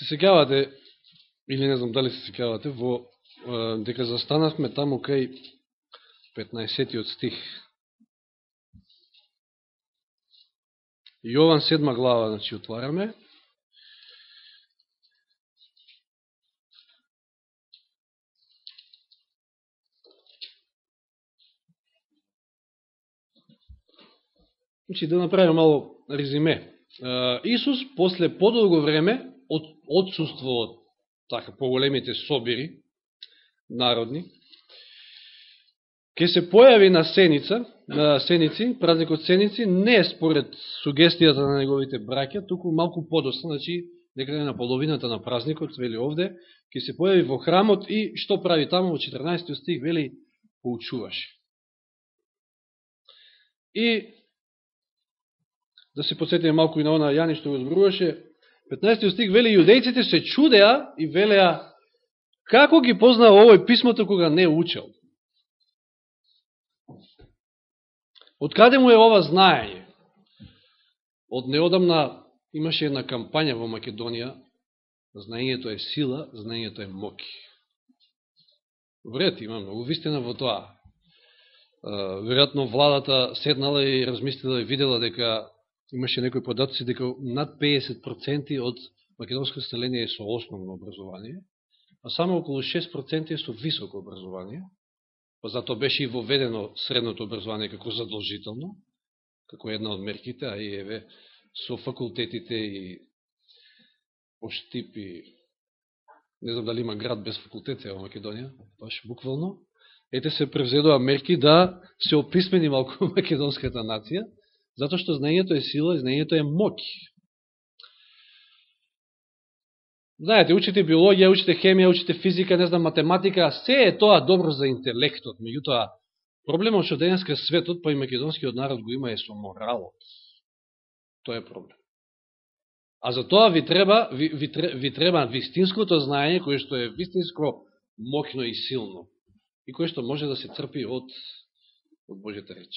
се секавате, или не знам дали се секавате, во, дека застанавме таму кај 15 стих. Јован 7 глава, значи, отвараме. Значи, да направим мало резиме. Исус, после подолго време, од отсуство од така, поголемите собири, народни, ќе се појави на Сеница, на Сеници, празникот Сеници, не според сугестијата на неговите браќа, туку малку подосна, значи, некаде на половината на празникот, вели овде, ќе се појави во храмот и што прави таму во 14 стих, вели, поучуваше. И да се подсетиме малку и на она Јани што го зборуваше, 15 стих вели, јудејците се чудеа и велеа, како ги познава овој писмото кога не учел? Од каде му е ова знаење? Од неодамна имаше една кампања во Македонија, знаењето е сила, знаењето е моки. Вред, има многу вистина во тоа. Веројатно владата седнала и размислила и видела дека имаше некои податци дека над 50% од македонското население е со основно образование, а само околу 6% е со високо образование, па затоа беше и воведено средното образование како задолжително, како една од мерките, а и еве со факултетите и поштип и не знам дали има град без факултет во Македонија, баш буквално, ете се превзедува мерки да се описмени малку македонската нација, Зато што знаењето е сила и знаењето е моќ. Знаете, учите биологија, учите хемија, учите физика, не знам, математика, се е тоа добро за интелектот. Меѓутоа, проблемот што денеска светот, па и македонскиот народ го има е со моралот. Тоа е проблем. А за тоа ви треба, ви, ви, ви треба вистинското знаење, кое што е вистинско, мокно и силно. И кое што може да се црпи од, од Божјата реч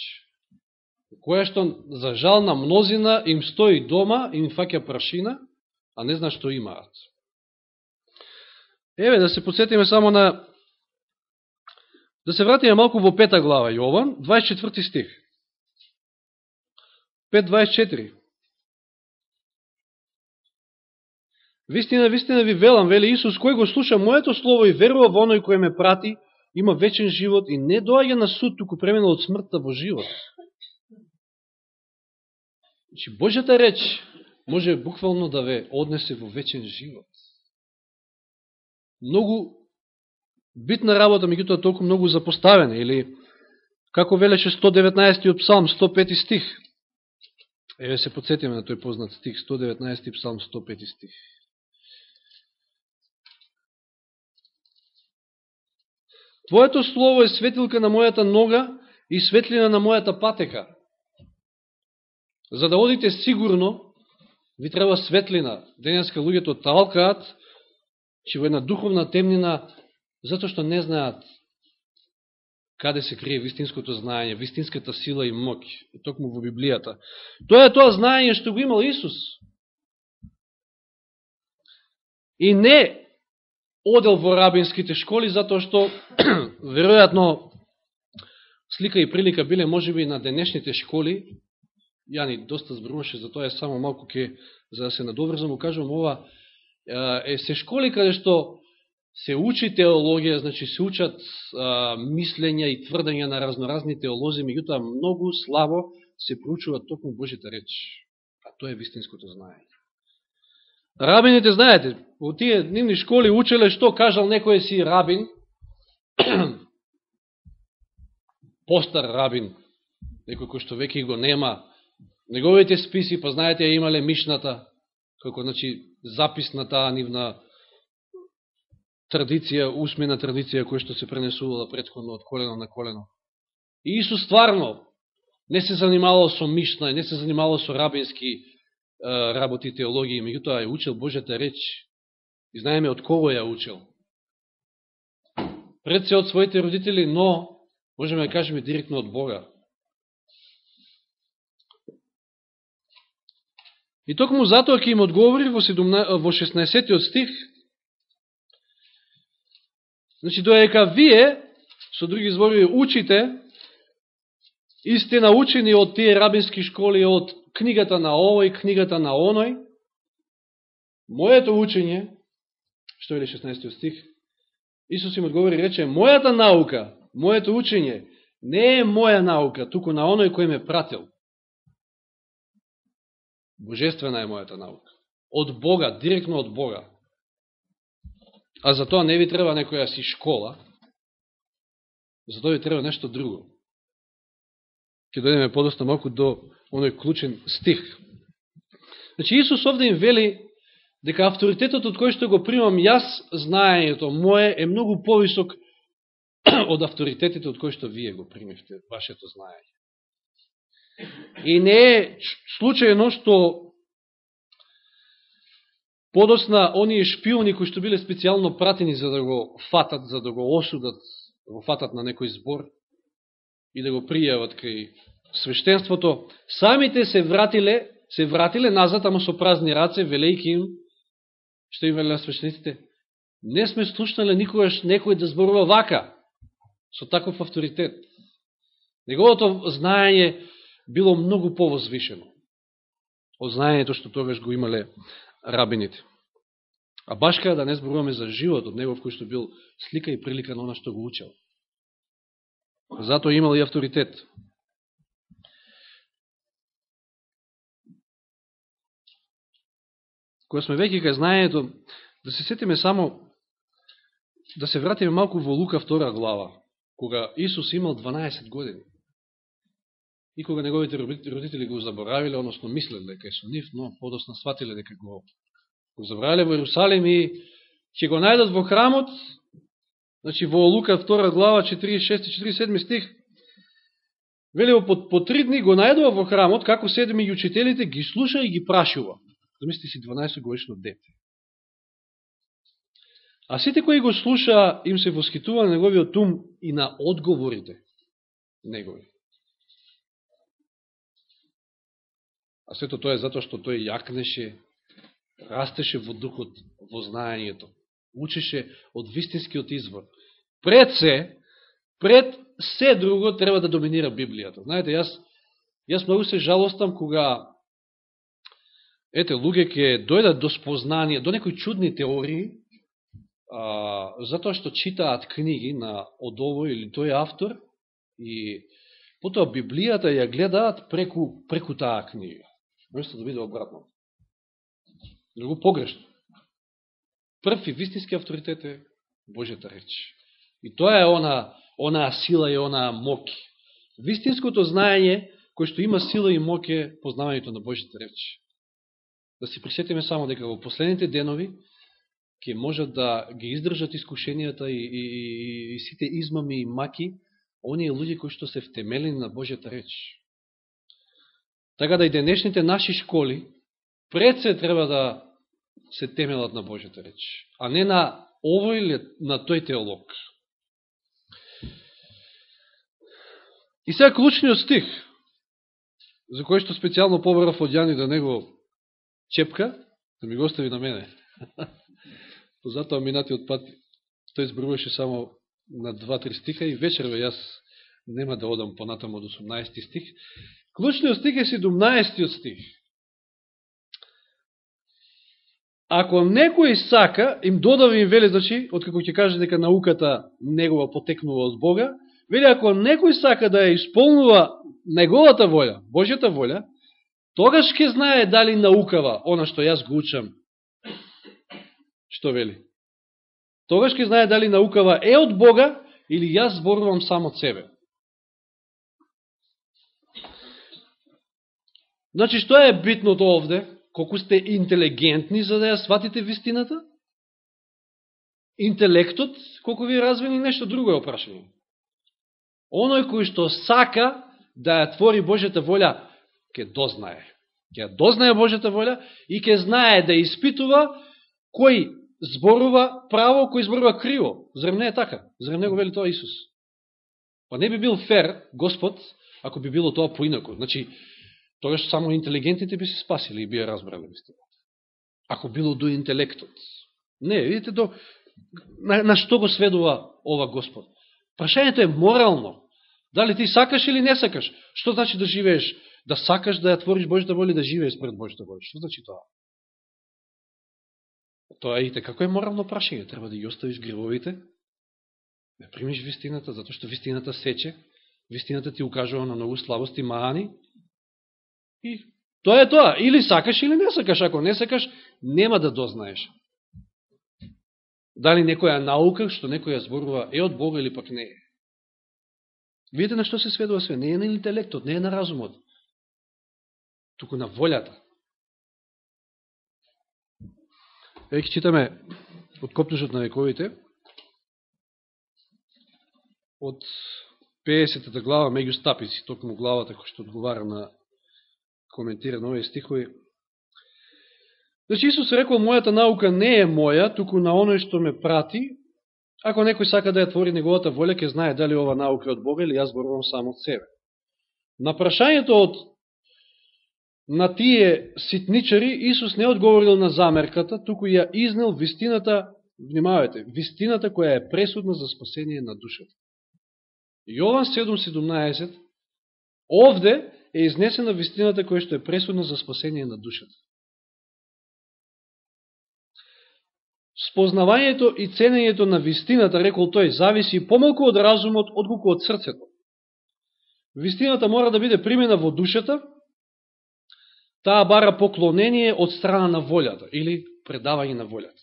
која што, за жал на мнозина, им стои дома, им фаќа прашина, а не зна што имаат. Еве, да се подсетиме само на... Да се вратиме малку во пета глава, Јован, 24 стих. 5.24. Вистина, вистина ви велам, вели Исус, кој го слуша моето слово и верува во оној кој ме прати, има вечен живот и не доаѓа на суд, туку преминал од смртта во живот. Значи, Божјата реч може буквално да ве однесе во вечен живот. Многу битна работа, меѓутоа толку многу запоставена, или како велеше 119 псалм, 105 стих. Еве се подсетиме на тој познат стих, 119 псалм, 105 стих. Твоето слово е светилка на мојата нога и светлина на мојата патека. За да одите сигурно, ви треба светлина. Денеска луѓето талкаат, че во една духовна темнина, затоа што не знаат каде се крие вистинското знаење, вистинската сила и моќ, токму во Библијата. Тоа е тоа знаење што го имал Исус. И не одел во рабинските школи, затоа што, веројатно, слика и прилика биле можеби на денешните школи, Јани доста збруваше за тоа, е само малку ке, за да се надоврзам, му кажувам ова, е се школи каде што се учи теологија, значи се учат а, мислења и тврдења на разноразни теолози, меѓутоа многу слабо се проучува токму Божите реч. А тоа е вистинското знаење. Рабините, знаете, во тие нивни школи учеле што кажал некој си рабин, постар рабин, некој кој што веќе го нема, Неговите списи, па знаете, ја имале мишната, како значи, запис на таа нивна традиција, усмена традиција, која што се пренесувала предходно од колено на колено. И Исус стварно не се занимавал со мишна, не се занимавал со рабински е, работи теологија, меѓутоа ја учел Божјата реч. И знаеме од кого ја учел. Пред се од своите родители, но можеме да кажеме директно од Бога. И токму затоа ќе им одговори во, 17, во 16 стих, значи доека вие, со други зборови, учите, и сте научени од тие рабински школи, од книгата на овој, книгата на оној, моето учење, што е 16 стих, Исус им одговори и рече, мојата наука, моето учење, не е моја наука, туку на оној кој ме пратил. Божествена е мојата наука. Од Бога, директно од Бога. А за тоа не ви треба некоја си школа, за тоа ви треба нешто друго. Ке дојдеме подоста малку до оној клучен стих. Значи Исус овде им вели дека авторитетот од кој што го примам јас, знаењето мое е многу повисок од авторитетите од кој што вие го примивте, вашето знаење. И не е случајно што подосна оние шпиони кои што биле специјално пратени за да го фатат, за да го осудат, да го фатат на некој збор и да го пријават кај свештенството, самите се вратиле, се вратиле назад, ама со празни раце, велејки им, што им велела свештениците, не сме слушнале никогаш некој да зборува вака, со таков авторитет. Неговото знаење било многу повозвишено од знаењето што тогаш го имале рабините. А башка да не зборуваме за животот негов кој што бил слика и прилика на она што го учел. Зато имал и авторитет. Кога сме веќе кај знаењето, да се сетиме само, да се вратиме малку во Лука втора глава, кога Исус имал 12 години. И кога неговите родители го заборавиле, односно мислеле дека е со нив, но подосна сватиле дека го, го заборавиле во Иерусалим и ќе го најдат во храмот, значи во Лука 2 глава 46-47 стих, велево по, по три дни го најдува во храмот, како седми и учителите ги слуша и ги прашува. Замисли си 12 годишно дете. А сите кои го слуша, им се воскитува на неговиот ум и на одговорите негови. А сето тоа е затоа што тој јакнеше, растеше во духот, во знаењето, учеше од вистинскиот извор. Пред се, пред се друго треба да доминира Библијата. Знаете, јас, јас многу се жалостам кога ете, луѓе ке дојдат до спознание, до некои чудни теории, а, затоа што читаат книги на од овој или тој автор и потоа Библијата ја гледаат преку, преку таа книга вместо да биде обратно. Друго погрешно. Прв и вистински авторитет е Божјата реч. И тоа е она, она сила и она мок. Вистинското знаење, кој што има сила и мок е познавањето на Божјата реч. Да се присетиме само дека во последните денови ќе можат да ги издржат искушенијата и, и, и, и сите измами и маки оние луѓе кои што се втемелени на Божјата реч. Така да и денешните наши школи пред се треба да се темелат на Божјата реч, а не на овој или на тој теолог. И сега клучниот стих, за кој што специјално побарав од Јани да него чепка, да ми го остави на мене. Затоа минатиот пат тој збруваше само на два-три стиха и вечерве јас нема да одам понатаму од 18 стих. Клучниот стих е 17 стих. Ако некој сака, им додава им вели, значи, откако ќе каже дека науката негова потекнува од Бога, вели ако некој сака да ја исполнува неговата волја, Божјата волја, тогаш ќе знае дали наукава она што јас го учам. Што вели? Тогаш ќе знае дали наукава е од Бога или јас зборувам само од себе. Значи, што е битното овде? Колку сте интелигентни за да ја сватите вистината? Интелектот, колку ви развени нешто друго е опрашање. Оној кој што сака да ја твори Божјата волја, ќе дознае. Ќе дознае Божјата волја и ќе знае да испитува кој зборува право, кој зборува криво. Зарем не е така? Зарем не го вели тоа Исус? Па не би бил фер, Господ, ако би било тоа поинако. Значи, тогаш само интелигентните би се спасили и би ја разбрали вистината. Ако било до интелектот. Не, видите, до, на, на што го сведува ова Господ? Прашањето е морално. Дали ти сакаш или не сакаш? Што значи да живееш? Да сакаш да ја твориш Божјата воля да живееш пред Божјата воля. Што значи тоа? Тоа е како е морално прашање. Треба да ги оставиш гревовите, да примиш вистината, затоа што вистината сече, вистината ти укажува на многу слабости, маани, и тоа е тоа. Или сакаш, или не сакаш. Ако не сакаш, нема да дознаеш. Дали некоја наука, што некоја зборува, е од Бога или пак не е. Видите на што се сведува све. Не е на интелектот, не е на разумот. Туку на волјата. Еки читаме од Копнушот на вековите, од 50-та глава меѓу стапици, токму главата која што одговара на коментира на овие стихови. Значи Исус рекол, мојата наука не е моја, туку на оној што ме прати. Ако некој сака да ја твори неговата воля, ќе знае дали ова наука е од Бога или јас зборувам само од себе. На прашањето од на тие ситничари, Исус не одговорил на замерката, туку ја изнел вистината, внимавајте, вистината која е пресудна за спасение на душата. Јован 7.17, овде е изнесена вистината која што е пресудна за спасение на душата. Спознавањето и ценењето на вистината, рекол тој, зависи помалку од разумот, отколку од срцето. Вистината мора да биде примена во душата, таа бара поклонение од страна на волјата или предавање на волјата.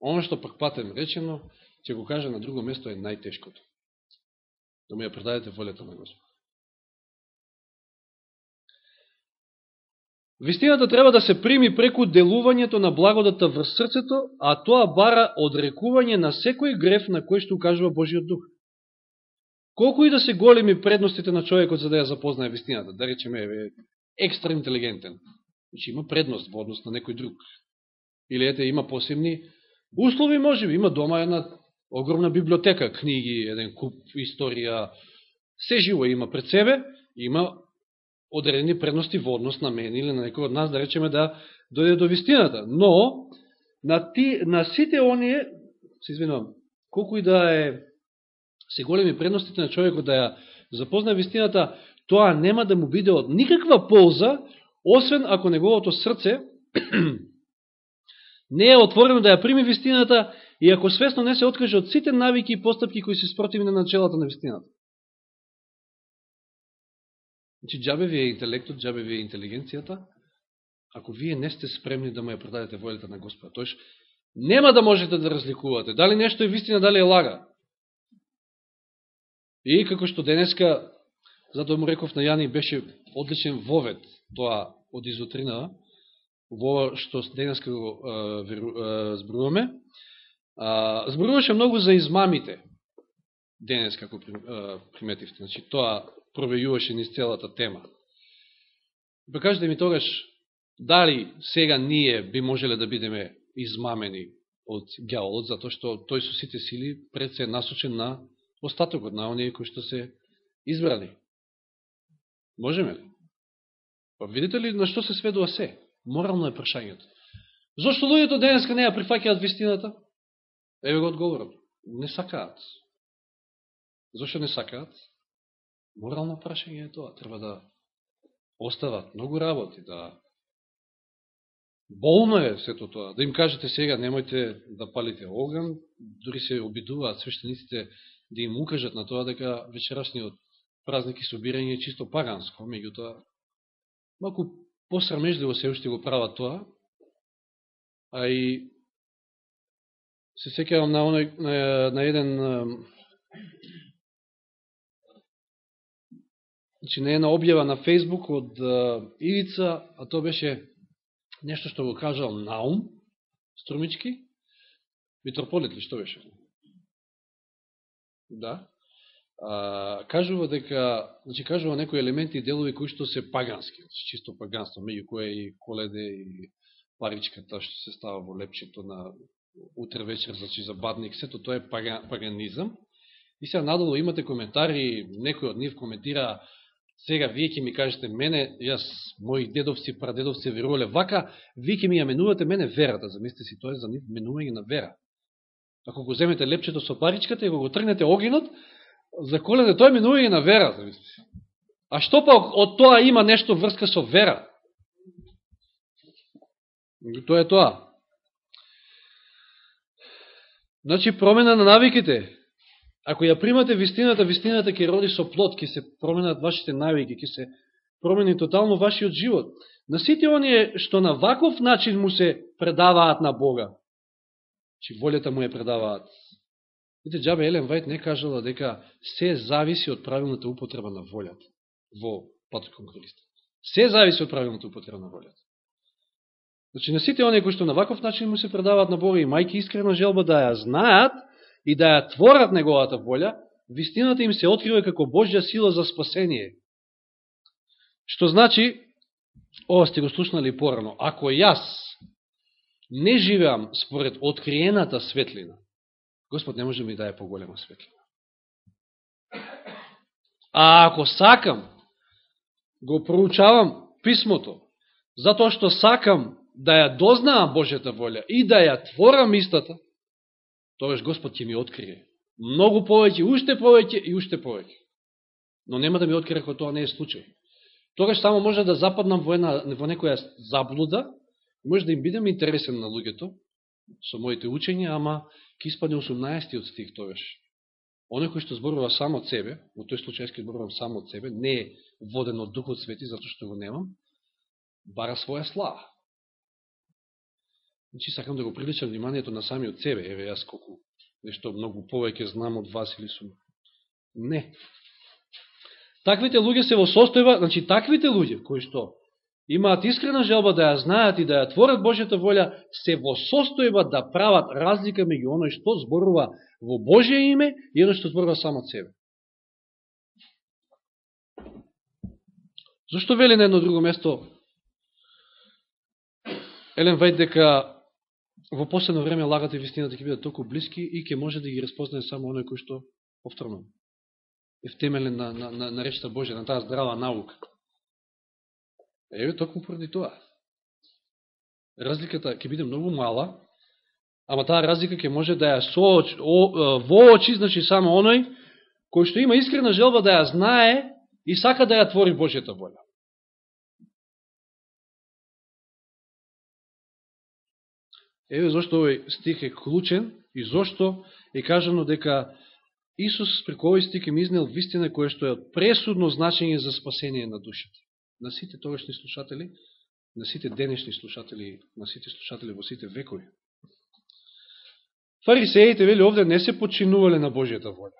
Оно што пак речено, ќе го кажа на друго место е најтешкото. Да му ја предадете волјата на Господ. Вистината треба да се прими преку делувањето на благодата врз срцето, а тоа бара одрекување на секој греф на кој што укажува Божиот дух. Колку и да се големи предностите на човекот за да ја запознае вистината, да речеме, е екстра интелигентен. Значи има предност во однос на некој друг. Или ете има посебни услови, може би, има дома една огромна библиотека, книги, еден куп, историја, се живо има пред себе, има одредени предности во однос на мене или на некој од нас, да речеме да дојде до вистината. Но, на, ти, на сите оние, се извинувам, колку и да е се големи предностите на човекот да ја запознае вистината, тоа нема да му биде од никаква полза, освен ако неговото срце не е отворено да ја прими вистината и ако свесно не се откаже од сите навики и постапки кои се спротивни на началата на вистината. Значи, джабе ви е интелектот, джабе ви е интелигенцијата, ако вие не сте спремни да му ја продадете волјата на Господа. Тоеш, нема да можете да разликувате дали нешто е вистина, дали е лага. И како што денеска, затоа му реков на Јани, беше одличен вовет тоа од изутрина, во што денеска го зборуваме, зборуваше многу за измамите денес, како приметивте. Значи, тоа провејуваше низ целата тема. Па кажете ми тогаш, дали сега ние би можеле да бидеме измамени од гјаволот, затоа што тој со сите сили пред се насочен на остатокот, на оние кои што се избрани. Можеме ли? Па видите ли на што се сведува се? Морално е прашањето. Зошто луѓето денеска не ја прифакеат вистината? Еве го одговорот. Не сакаат. Зошто не сакаат? Морално прашање е тоа. Треба да остават многу работи, да болно е сето тоа. Да им кажете сега, немојте да палите оган, дори се обидуваат свештениците да им укажат на тоа дека вечерашниот празник и собирање е чисто паганско, меѓутоа малку посрамежливо се уште го прават тоа, а и се секавам на, оној, на, на еден Значи, не една објава на Фейсбук од Ивица, а то беше нешто што го кажал Наум Струмички. Митрополит ли, што беше? Да. А, кажува дека, значи кажува некои елементи и делови кои што се пагански, значи чисто паганство, меѓу кое и коледе и паричката што се става во лепчето на утре вечер, значи за бадник, сето тоа е паганизам. И сега надолу имате коментари, некој од нив коментира Сега, вие ќе ми кажете, мене, јас, мои дедовци, прадедовци верувале вака, вие ќе ми ја менувате мене верата. Замислите си, тоа е за нив менување на вера. Ако го земете лепчето со паричката и го, го тргнете огинот, за колене е менување на вера. Замислите. А што па од тоа има нешто врска со вера? Тоа е тоа. Значи, промена на навиките. Ако ја примате вистината, вистината ќе роди со плод, ќе се променат вашите навики, ќе се промени тотално вашиот живот. На сите оние што на ваков начин му се предаваат на Бога, че волјата му ја предаваат. Видите, Джабе Елен Вајт не кажала дека се зависи од правилната употреба на волјата во патот кон Христа. Се зависи од правилната употреба на волјата. Значи, на сите оние кои што на ваков начин му се предаваат на Бога и мајки искрена желба да ја знаат и да ја творат неговата волја, вистината им се открива како Божја сила за спасение. Што значи, ова сте го слушнали порано, ако јас не живеам според откриената светлина, Господ не може да ми даде поголема светлина. А ако сакам, го проучавам писмото, затоа што сакам да ја дознаам Божјата волја и да ја творам истата, тогаш Господ ќе ми открие. Многу повеќе, уште повеќе и уште повеќе. Но нема да ми открие ако тоа не е случај. Тогаш само може да западнам во, една, во некоја заблуда, може да им бидам интересен на луѓето со моите учења, ама ќе испадне 18 од стих тогаш. Оне кој што зборува само од себе, во тој случај ќе зборувам само од себе, не е воден од Духот Свети, затоа што го немам, бара своја слава. Значи, сакам да го привлечам вниманието на самиот себе. Еве, јас колку нешто многу повеќе знам од вас или сум. Не. Таквите луѓе се во состојба, значи, таквите луѓе, кои што имаат искрена желба да ја знаат и да ја творат Божјата волја, се во состојба да прават разлика меѓу оној што зборува во Божје име и оној што зборува само себе. Зошто вели на едно друго место Елен Вајд дека во последно време лагата и вистината ќе бидат толку близки и ќе може да ги разпознае само оној кој што повторно е втемелен на, на, на, на речта Божја, на таа здрава наука. Еве токму поради тоа. Разликата ќе биде многу мала, ама таа разлика ќе може да ја сооч, о, воочи, значи само оној кој што има искрена желба да ја знае и сака да ја твори Божјата воля. Еве зашто овој стих е клучен и зашто е кажано дека Исус преку овој стих им изнел вистина која што е од пресудно значење за спасение на душите. На сите тогашни слушатели, на сите денешни слушатели, на сите слушатели во сите векови. Фарисеите, вели, овде не се починувале на Божијата воля.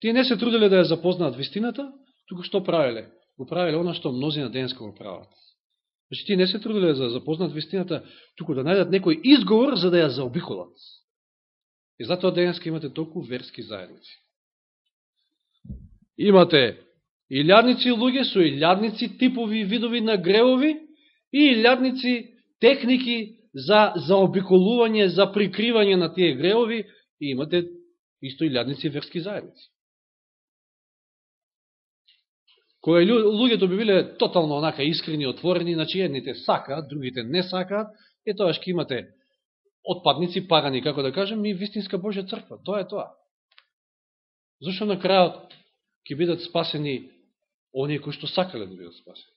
Тие не се труделе да ја запознаат вистината, туку што правеле? Го правеле оно што мнозина денска го прават. Значи, тие не се трудиле да за да запознат вистината, туку да најдат некој изговор за да ја заобиколат. И затоа денеска имате толку верски заедници. Имате илјадници луѓе со илјадници типови видови на гревови и илјадници техники за заобиколување, за прикривање на тие гревови и имате исто илјадници верски заедници. Која луѓето би биле тотално онака искрени, отворени, значи едните сакаат, другите не сакаат, е тоа што имате отпадници, пагани, како да кажем, и вистинска Божја црква. Тоа е тоа. Зошто на крајот ќе бидат спасени оние кои што сакале да бидат спасени,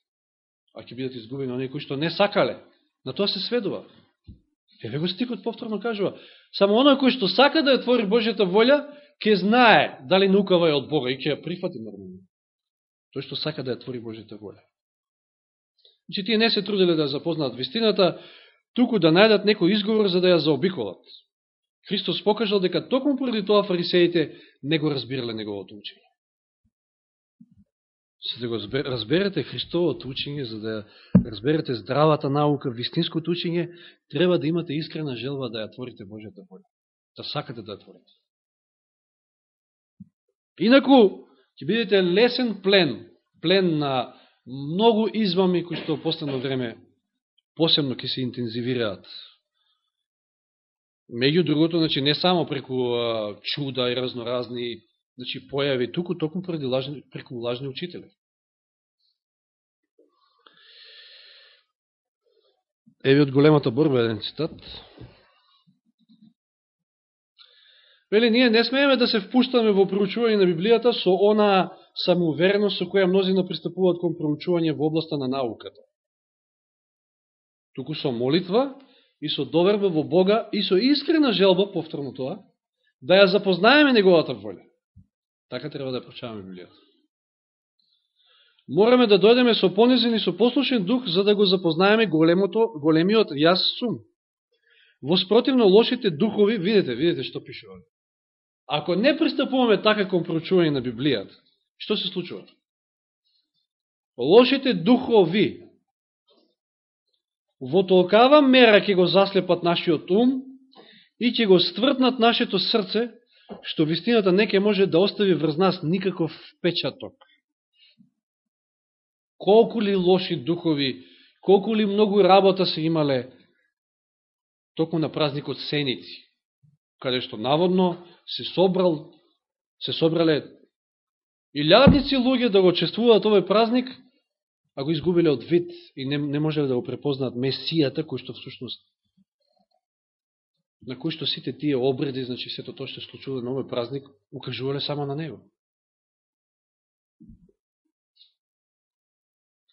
а ќе бидат изгубени оние кои што не сакале. На тоа се сведува. Еве го стикот повторно кажува. Само оној кој што сака да ја твори Божјата волја, ќе знае дали наукава е од Бога и ќе ја прифати нормално тој што сака да ја твори Божјата воля. Значи, тие не се труделе да запознаат вистината, туку да најдат некој изговор за да ја заобиколат. Христос покажал дека токму поради тоа фарисеите не го разбирале неговото учење. За да го разберете Христовото учење, за да разберете здравата наука, вистинското учење, треба да имате искрена желба да ја творите Божјата воля. Да сакате да ја творите. Инаку, ќе бидете лесен плен, плен на многу измами кои што последно време посебно ќе се интензивираат. Меѓу другото, значи, не само преку а, чуда и разноразни значи, појави туку, токму преку лажни, преку лажни учители. Еве од големата борба еден цитат. Вели, ние не смееме да се впуштаме во проучување на Библијата со она самоувереност со која мнозина пристапуваат кон проучување во областа на науката. Туку со молитва и со доверба во Бога и со искрена желба, повторно тоа, да ја запознаеме Неговата воля. Така треба да прочаваме Библијата. Мораме да дојдеме со понизен и со послушен дух, за да го запознаеме големото, големиот јас сум. Во спротивно лошите духови, видите, видите што пише овде. Ако не пристапуваме така кон проучување на Библијата, што се случува? Лошите духови во толкава мера ќе го заслепат нашиот ум и ќе го ствртнат нашето срце, што вистината не ќе може да остави врз нас никаков печаток. Колку ли лоши духови, колку ли многу работа се имале токму на празникот Сеници, каде што наводно се собрал, се собрале илјадници луѓе да го чествуваат овој празник, а го изгубиле од вид и не, не можеле да го препознаат Месијата, кој што всушност на кој што сите тие обреди, значи сето тоа што се случува на овој празник, укажувале само на него.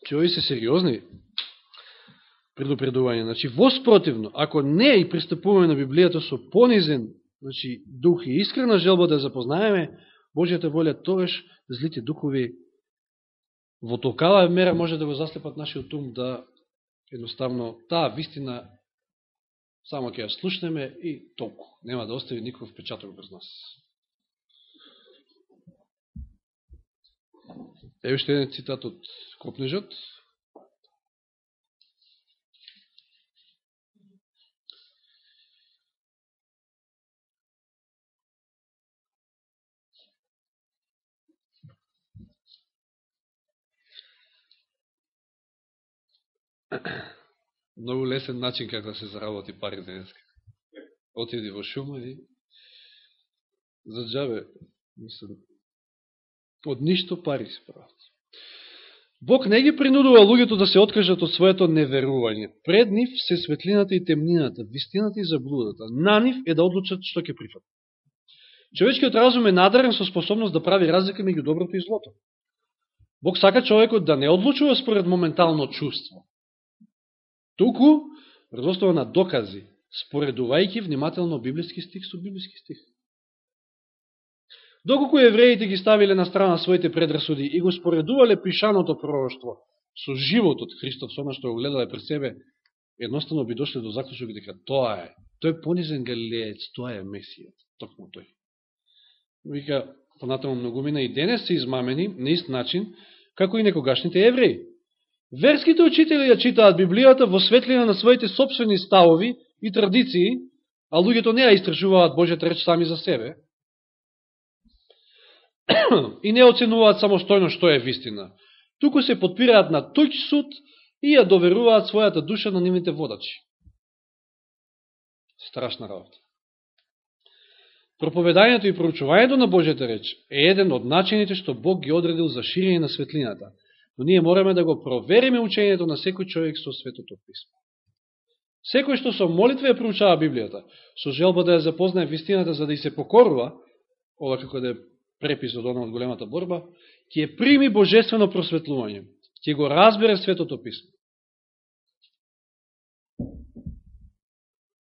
Че ови се сериозни предупредување. Значи, воспротивно, ако не и пристапуваме на Библијата со понизен значи, дух и искрена желба да запознаеме Божијата волја, тоеш злите духови во толкава мера може да го заслепат нашиот ум да едноставно таа вистина само ќе ја слушнеме и толку. Нема да остави никаков печаток без нас. Ево што еден цитат од Копнежот. Многу лесен начин како да се заработи пари денеска. Отиди во шума и за джабе, мислам, од ништо пари се прават. Бог не ги принудува луѓето да се откажат од своето неверување. Пред нив се светлината и темнината, вистината и заблудата. На нив е да одлучат што ќе прифат. Човечкиот разум е надарен со способност да прави разлика меѓу доброто и злото. Бог сака човекот да не одлучува според моментално чувство, Туку, врз на докази, споредувајќи внимателно библиски стих со библиски стих. Доколку евреите ги ставиле на страна своите предрасуди и го споредувале пишаното пророќство со животот Христов, со што го гледале пред себе, едноставно би дошле до заклучок дека тоа е. Тој понизен галилеец, тоа е Месијат, токму тој. Вика, понатаму многумина и денес се измамени на ист начин, како и некогашните евреи. Верските учители ја читаат Библијата во светлина на своите собствени ставови и традиции, а луѓето не ја истражуваат Божјата реч сами за себе, и не оценуваат самостојно што е вистина. Туку се подпираат на туќ суд и ја доверуваат својата душа на нивните водачи. Страшна работа. Проповедањето и проучувањето на Божјата реч е еден од начините што Бог ги одредил за ширење на светлината – Но ние мораме да го провериме учењето на секој човек со Светото Писмо. Секој што со молитва ја проучава Библијата, со желба да ја запознае вистината за да и се покорува, ова како да е препис од од големата борба, ќе прими божествено просветлување, ќе го разбере Светото Писмо.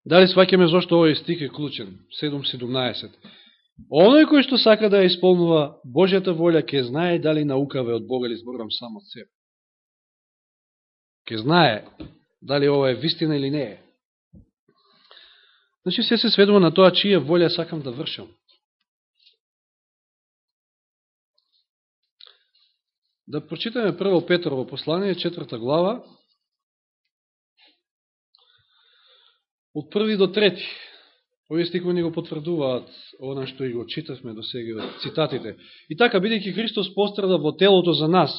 Дали сваќаме зашто овој стих е клучен? 7.17. Оној кој што сака да ја исполнува Божјата волја, ќе знае дали наукаве од Бога или зборам само од себе. Ке знае дали ова е вистина или не е. Значи се се сведува на тоа чија волја сакам да вршам. Да прочитаме прво Петрово послание, четврта глава, од први до трети. Овие стикови ни го потврдуваат она што и го читавме до сега од цитатите. И така, бидејќи Христос пострада во телото за нас,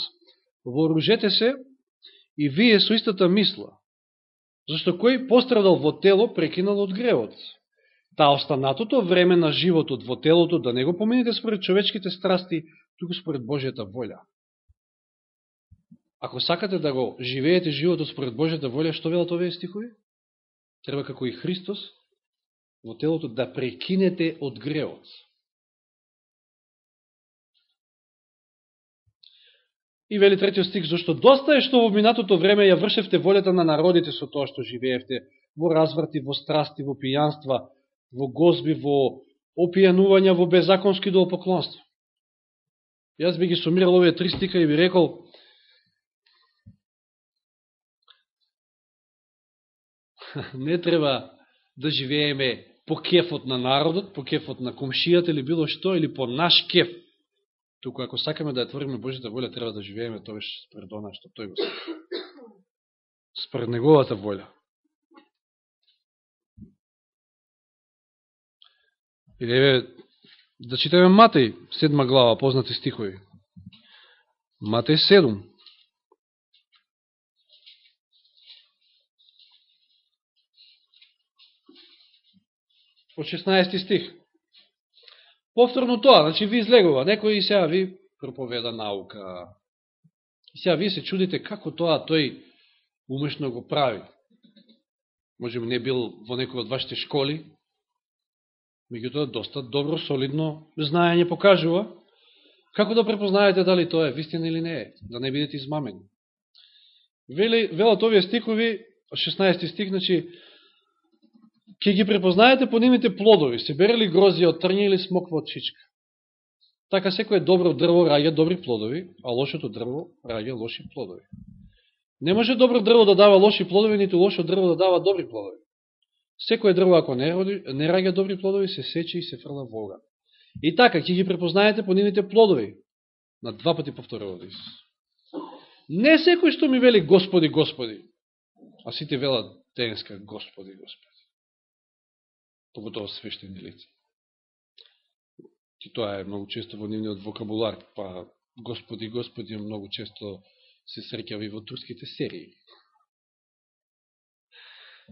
вооружете се и вие со истата мисла. Зашто кој пострадал во тело, прекинал од гревот. Та останатото време на животот во телото да не го помените според човечките страсти, туку според Божијата волја. ако сакате да го живеете животот според Божјата волја, што велат овие стихови? Треба како и Христос во телото да прекинете од греот. И вели третиот стих, зашто доста е што во минатото време ја вршевте волјата на народите со тоа што живеевте, во разврати, во страсти, во пијанства, во гозби, во опијанувања, во беззаконски долпоклонство. Јас би ги сумирал овие три стика и би рекол, не треба да живееме по кефот на народот, по кефот на комшијата или било што, или по наш кеф. Туку ако сакаме да ја твориме Божјата волја, треба да живееме тоа спред она што тој го сака. Спред неговата волја. И еве, да читаме Матеј, седма глава, познати стихови. Матеј 7. Од 16 стих. Повторно тоа, значи ви излегува, некој и сега ви проповеда наука. И сега ви се чудите како тоа тој умешно го прави. Може би не бил во некој од вашите школи, меѓутоа доста добро, солидно знаење покажува. Како да препознаете дали тоа е вистина или не е, да не бидете измамени. Велат овие стихови, 16 стих, значи, ќе ги препознаете по нивните плодови, се берели грозија, од трња или смоква од чичка. Така секое добро дрво раѓа добри плодови, а лошото дрво раѓа лоши плодови. Не може добро дрво да дава лоши плодови, ниту лошо дрво да дава добри плодови. Секое дрво, ако не, роди, не раѓа добри плодови, се сече и се фрла во оган. И така, ќе ги препознаете по нивните плодови. На два пати повторува Исус. Не секој што ми вели Господи, Господи, а сите велат денеска Господи, Господи. Поготово свештени лица. И тоа е многу често во нивниот вокабулар, па Господи, Господи, многу често се среќава и во турските серии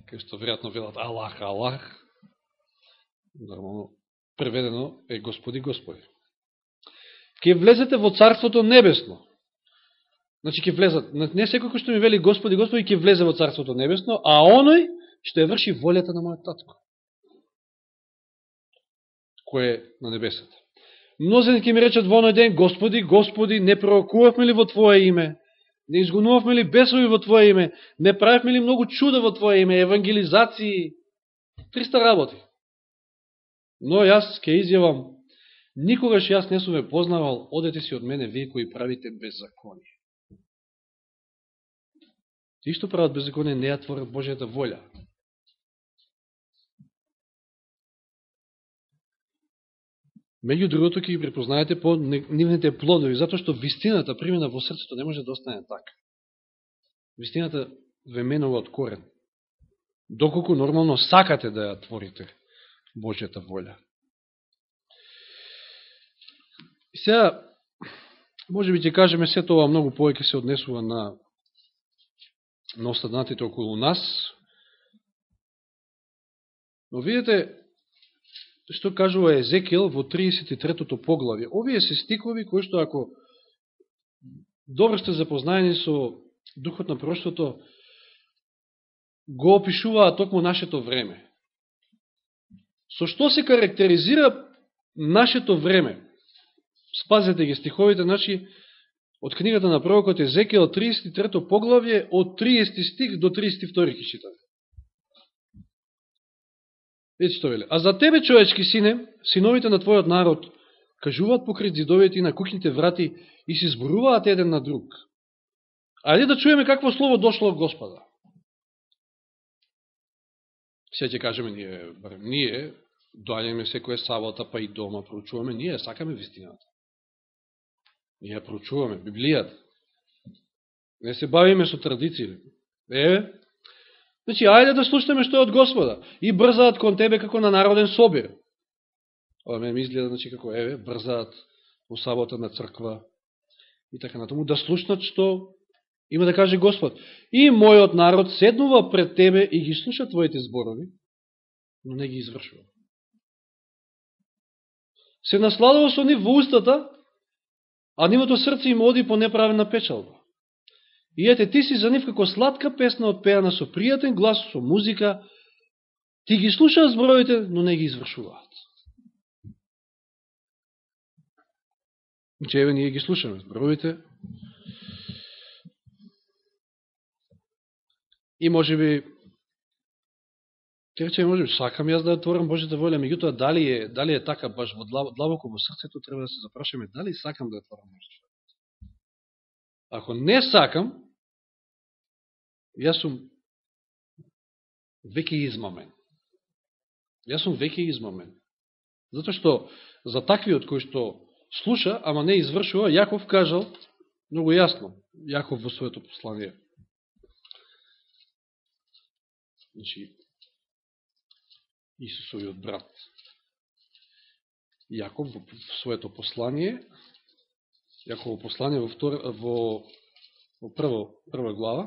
кај што веројатно велат Аллах, Аллах, нормално преведено е Господи, Господи. Ке влезете во Царството Небесно. Значи, ке влезат, не секој кој што ми вели Господи, Господи, ке влезе во Царството Небесно, а оној што ја врши волјата на мојот татко, кој е на небесата. Мнозен ќе ми речат во оној ден, Господи, Господи, не пророкувавме ли во Твое име? Не изгонувавме ли бесови во Твое име? Не правевме ли многу чуда во Твое име? Евангелизации? Триста работи. Но јас ке изјавам, никогаш јас не сум ве познавал, одете си од мене вие кои правите беззаконие. Ти што прават беззаконие не ја творат Божијата волја. Меѓу другото ќе ги препознаете по нивните плодови, затоа што вистината примена во срцето не може да остане така. Вистината ве менува од корен. Доколку нормално сакате да ја творите Божјата волја. И сега, може би ќе кажеме, се тоа многу повеќе се однесува на, на остаднатите околу нас, но видите, што кажува Езекиел во 33-тото поглавје. Овие се стикови кои што ако добро сте запознаени со духот на проштото, го опишуваат токму нашето време. Со што се карактеризира нашето време? Спазете ги стиховите, значи, од книгата на пророкот Езекиел 33 поглавје, од 30 стих до 32-ти читаме. Видите што веле. А за тебе, човечки сине, синовите на твојот народ, кажуваат покрит зидовите и на кухните врати и се зборуваат еден на друг. Ајде да чуеме какво слово дошло од Господа. Се ќе кажеме ние, барем ние, доаѓаме секоја сабота, па и дома проучуваме, ние сакаме вистината. Ние проучуваме Библијата. Не се бавиме со традиции. Еве, Значи, ајде да слушаме што е од Господа. И брзаат кон тебе како на народен собир. Ова ме ми изгледа, значи, како еве, брзаат у сабота на црква и така на тому, да слушнат што има да каже Господ. И мојот народ седнува пред тебе и ги слуша твоите зборови, но не ги извршува. Се насладува со нив во устата, а нивото срце им оди по неправена печалба. И ете, ти си за нив како сладка песна отпеана со пријатен глас, со музика, ти ги слушаат зборовите, но не ги извршуваат. Че еве ние ги слушаме зборовите, и може би ќе рече, може би, сакам јас да творам Божјата волја, меѓутоа, дали е, дали е така баш во длабоко во срцето, треба да се запрашаме, дали сакам да творам Божјата волја. Ако не сакам, јас сум веќе измамен. Јас сум веќе измамен. Зато што за таквиот кој што слуша, ама не извршува, Јаков кажал многу јасно, Јаков во своето послание. Значи, Исусовиот брат. Јаков во своето послание, Јаково послание во, втор, во, во прво, прва глава,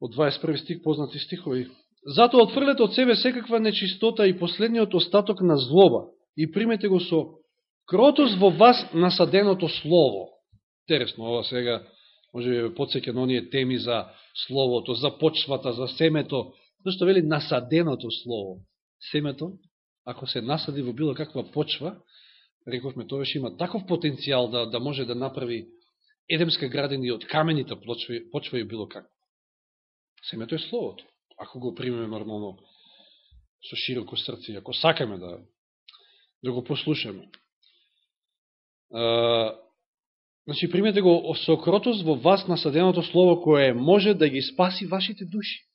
од 21 стих, познати стихови. Затоа отфрлете од себе секаква нечистота и последниот остаток на злоба и примете го со кротост во вас насаденото слово. Интересно, ова сега може би подсеќа на оние теми за словото, за почвата, за семето, Зашто вели насаденото слово. Семето, ако се насади во било каква почва, рековме, тоа има таков потенцијал да, да може да направи едемска градина и од камените почва, почва и било како. Семето е словото. Ако го примеме нормално со широко срце, ако сакаме да, да го послушаме. А, значи, примете го сокротост во вас насаденото слово кое може да ги спаси вашите души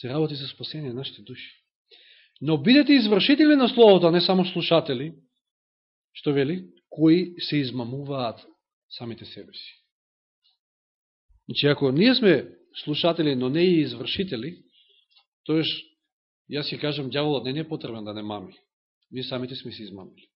се работи за спасение на нашите души. Но бидете извршители на Словото, а не само слушатели, што вели, кои се измамуваат самите себе си. Значи, ако ние сме слушатели, но не и извршители, тоеш, јас си кажам, дјаволот не е потребен да не мами. Ние самите сме се измамили.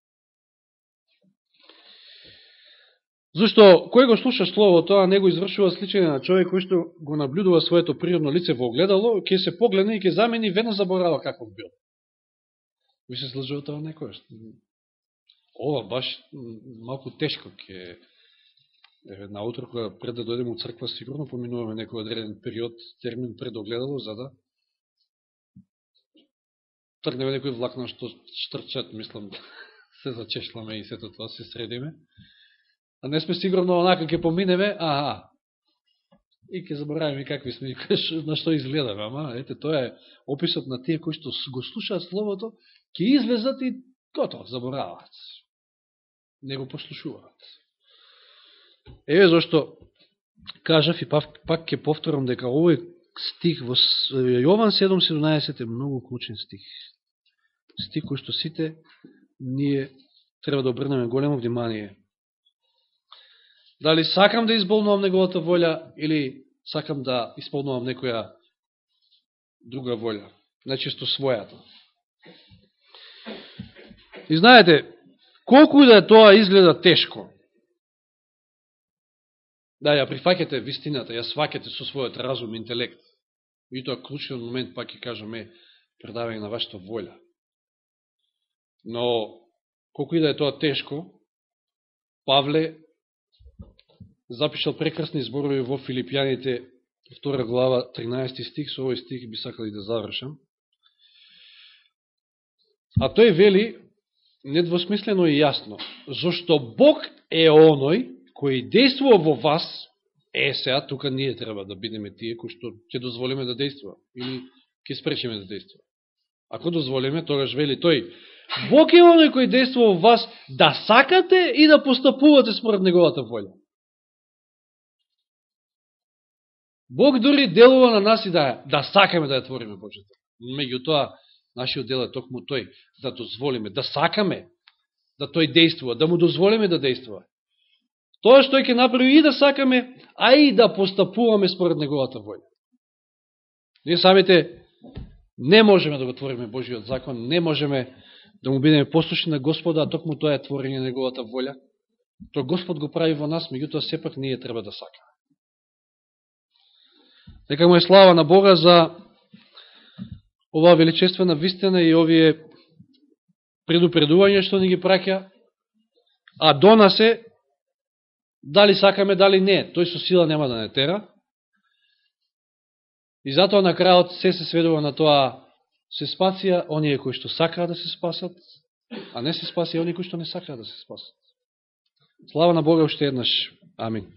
Зошто, кој го слуша Словото, а не го извршува сличање на човек кој што го наблюдува своето природно лице во огледало, ќе се погледне и ќе замени и заборава каков бил. Ви се слажува тоа некојаш. Ова баш малку тешко ќе наутро, кога пред да дојдем у црква, сигурно поминуваме некој одреден период, термин пред огледало, за да тргнеме некој влак на што штрчат, мислам, да се зачешламе и сето тоа се средиме а не сме сигурно онака ќе поминеме, аха, и ќе забораваме какви сме, на што изгледаме. Ама, ете, тоа е описот на тие кои што го слушаат Словото, ќе излезат и готово, забораваат. Не го послушуваат. Еве зашто кажав и пак, пак ќе повторам дека овој стих во Јован 7.17 е многу клучен стих. Стих кој што сите ние треба да обрнеме големо внимание Дали сакам да изболнувам неговата волја или сакам да исполнувам некоја друга волја, најчесто својата. И знаете, колку да тоа изгледа тешко, да ја прифакете вистината, ја свакете со својот разум, интелект, и тоа клучен момент, пак ќе кажам, е предавање на вашата волја. Но, колко и да е тоа тешко, Павле запишал прекрасни зборови во Филипјаните, втора глава, 13 стих, со овој стих би сакал да завршам. А тој вели, недвосмислено и јасно, зашто Бог е оној кој действува во вас, е сега, тука ние треба да бидеме тие кои што ќе дозволиме да действува, или ќе спречиме да действува. Ако дозволиме, тогаш вели тој, Бог е оној кој действува во вас да сакате и да постапувате според неговата волја. Бог дури делува на нас и да, да сакаме да ја твориме Божјата. Меѓутоа, нашиот дел е токму тој, да дозволиме, да сакаме да тој действува, да му дозволиме да действува. Тоа што ќе направи и да сакаме, а и да постапуваме според неговата воља. Ние самите не можеме да го твориме Божиот закон, не можеме да му бидеме послушни на Господа, а токму тоа е творење на неговата воља. Тоа Господ го прави во нас, меѓутоа сепак ние треба да сакаме. Нека му е слава на Бога за оваа величествена вистина и овие предупредување што ни ги праќа, а до нас е Дали сакаме, дали не, тој со сила нема да не тера. И затоа на крајот се се сведува на тоа се спасија оние кои што сакаат да се спасат, а не се спасија оние кои што не сакаат да се спасат. Слава на Бога уште еднаш. Амин.